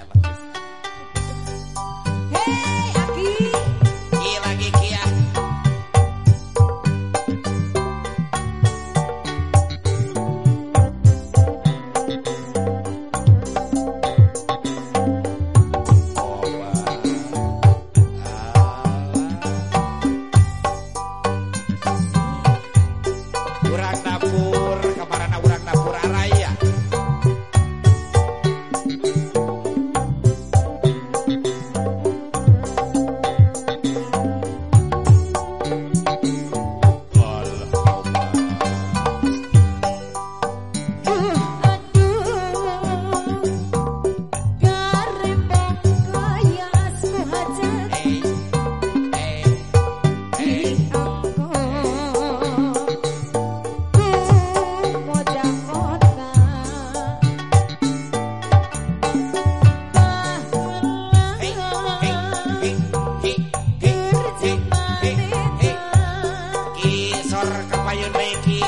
Ever. sor kepayun iki.